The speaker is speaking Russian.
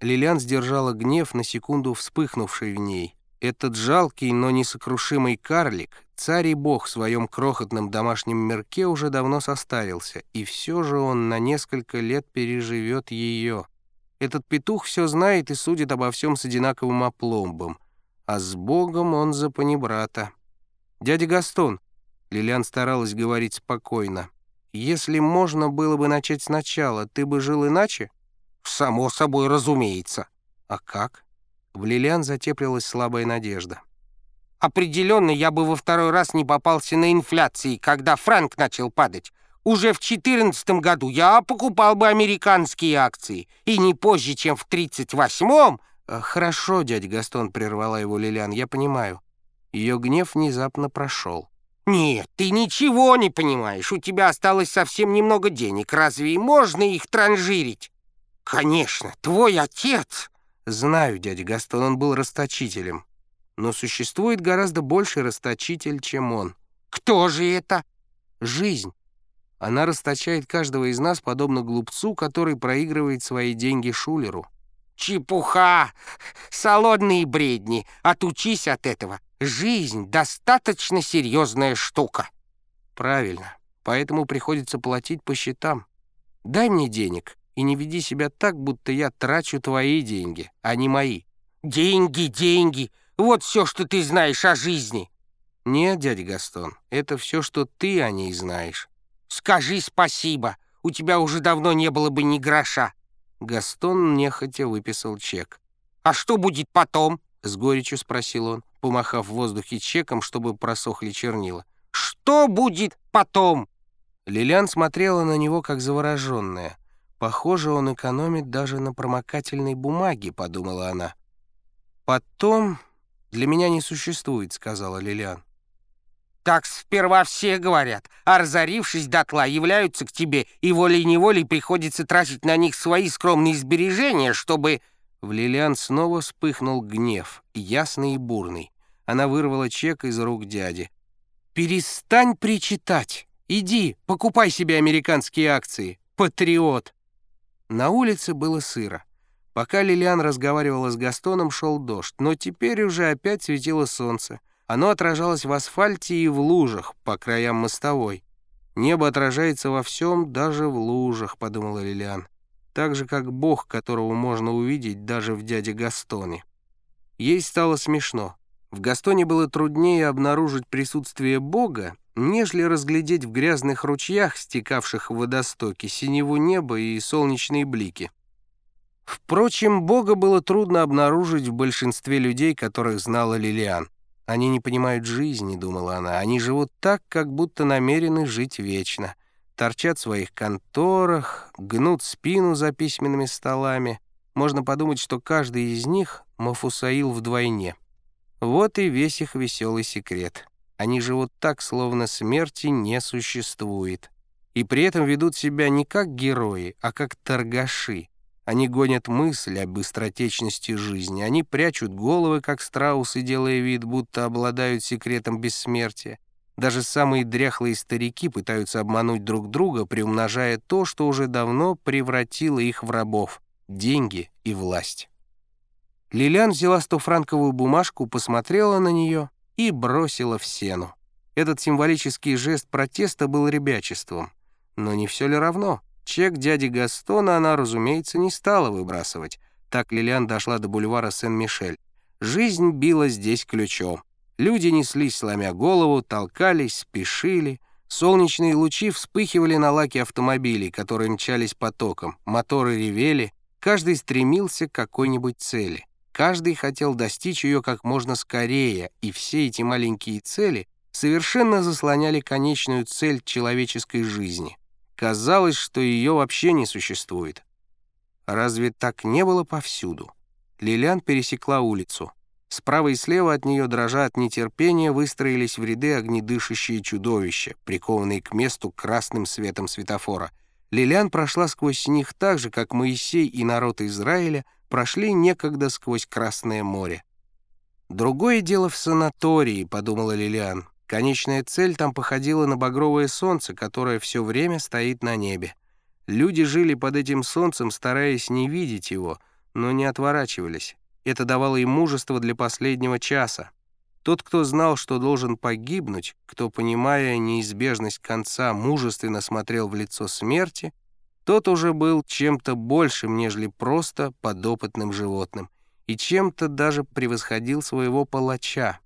Лилиан сдержала гнев, на секунду вспыхнувший в ней. Этот жалкий, но несокрушимый карлик, царь и бог в своем крохотном домашнем мирке уже давно состарился, и все же он на несколько лет переживет ее. Этот петух все знает и судит обо всем с одинаковым опломбом, а с богом он за панибрата. «Дядя Гастон», — Лилиан старалась говорить спокойно, «если можно было бы начать сначала, ты бы жил иначе?» «Само собой, разумеется». «А как?» В Лилиан затеплилась слабая надежда. «Определенно, я бы во второй раз не попался на инфляции, когда франк начал падать. Уже в 14 году я покупал бы американские акции, и не позже, чем в 38-м...» «Э, «Хорошо, дядя Гастон», — прервала его Лилиан, — «я понимаю». Ее гнев внезапно прошел. «Нет, ты ничего не понимаешь. У тебя осталось совсем немного денег. Разве можно их транжирить?» «Конечно, твой отец...» Знаю, дядя Гастон, он был расточителем. Но существует гораздо больший расточитель, чем он. Кто же это? Жизнь. Она расточает каждого из нас, подобно глупцу, который проигрывает свои деньги шулеру. Чепуха! Солодные бредни. Отучись от этого. Жизнь — достаточно серьезная штука. Правильно. Поэтому приходится платить по счетам. Дай мне денег, и не веди себя так, будто я трачу твои деньги, а не мои. Деньги, деньги. Вот все, что ты знаешь о жизни. Нет, дядя Гастон, это все, что ты о ней знаешь. Скажи спасибо. У тебя уже давно не было бы ни гроша. Гастон нехотя выписал чек. «А что будет потом?» — с горечью спросил он, помахав в воздухе чеком, чтобы просохли чернила. «Что будет потом?» Лилиан смотрела на него, как завороженная. «Похоже, он экономит даже на промокательной бумаге», — подумала она. «Потом для меня не существует», — сказала Лилиан. «Так сперва все говорят, а разорившись дотла, являются к тебе, и волей-неволей приходится тратить на них свои скромные сбережения, чтобы...» В Лилиан снова вспыхнул гнев, ясный и бурный. Она вырвала чек из рук дяди. «Перестань причитать! Иди, покупай себе американские акции! Патриот!» На улице было сыро. Пока Лилиан разговаривала с Гастоном, шел дождь, но теперь уже опять светило солнце. Оно отражалось в асфальте и в лужах по краям мостовой. «Небо отражается во всем, даже в лужах», — подумала Лилиан. «Так же, как Бог, которого можно увидеть даже в дяде Гастоне». Ей стало смешно. В Гастоне было труднее обнаружить присутствие Бога, нежели разглядеть в грязных ручьях, стекавших в водостоки, синеву неба и солнечные блики. Впрочем, Бога было трудно обнаружить в большинстве людей, которых знала Лилиан. «Они не понимают жизни», — думала она. «Они живут так, как будто намерены жить вечно. Торчат в своих конторах, гнут спину за письменными столами. Можно подумать, что каждый из них — Мафусаил вдвойне. Вот и весь их веселый секрет». Они живут так, словно смерти не существует. И при этом ведут себя не как герои, а как торгаши. Они гонят мысль о быстротечности жизни. Они прячут головы, как страусы, делая вид, будто обладают секретом бессмертия. Даже самые дряхлые старики пытаются обмануть друг друга, приумножая то, что уже давно превратило их в рабов — деньги и власть. Лилиан взяла стофранковую бумажку, посмотрела на нее и бросила в сену. Этот символический жест протеста был ребячеством. Но не все ли равно? Чек дяди Гастона она, разумеется, не стала выбрасывать. Так Лилиан дошла до бульвара Сен-Мишель. Жизнь била здесь ключом. Люди неслись, сломя голову, толкались, спешили. Солнечные лучи вспыхивали на лаке автомобилей, которые мчались потоком. Моторы ревели. Каждый стремился к какой-нибудь цели. Каждый хотел достичь ее как можно скорее, и все эти маленькие цели совершенно заслоняли конечную цель человеческой жизни. Казалось, что ее вообще не существует. Разве так не было повсюду? Лилиан пересекла улицу. Справа и слева от нее, дрожа от нетерпения, выстроились в ряды огнедышащие чудовища, прикованные к месту красным светом светофора. Лилиан прошла сквозь них так же, как Моисей и народ Израиля — прошли некогда сквозь Красное море. «Другое дело в санатории», — подумала Лилиан. Конечная цель там походила на багровое солнце, которое все время стоит на небе. Люди жили под этим солнцем, стараясь не видеть его, но не отворачивались. Это давало им мужество для последнего часа. Тот, кто знал, что должен погибнуть, кто, понимая неизбежность конца, мужественно смотрел в лицо смерти, тот уже был чем-то большим, нежели просто подопытным животным, и чем-то даже превосходил своего палача.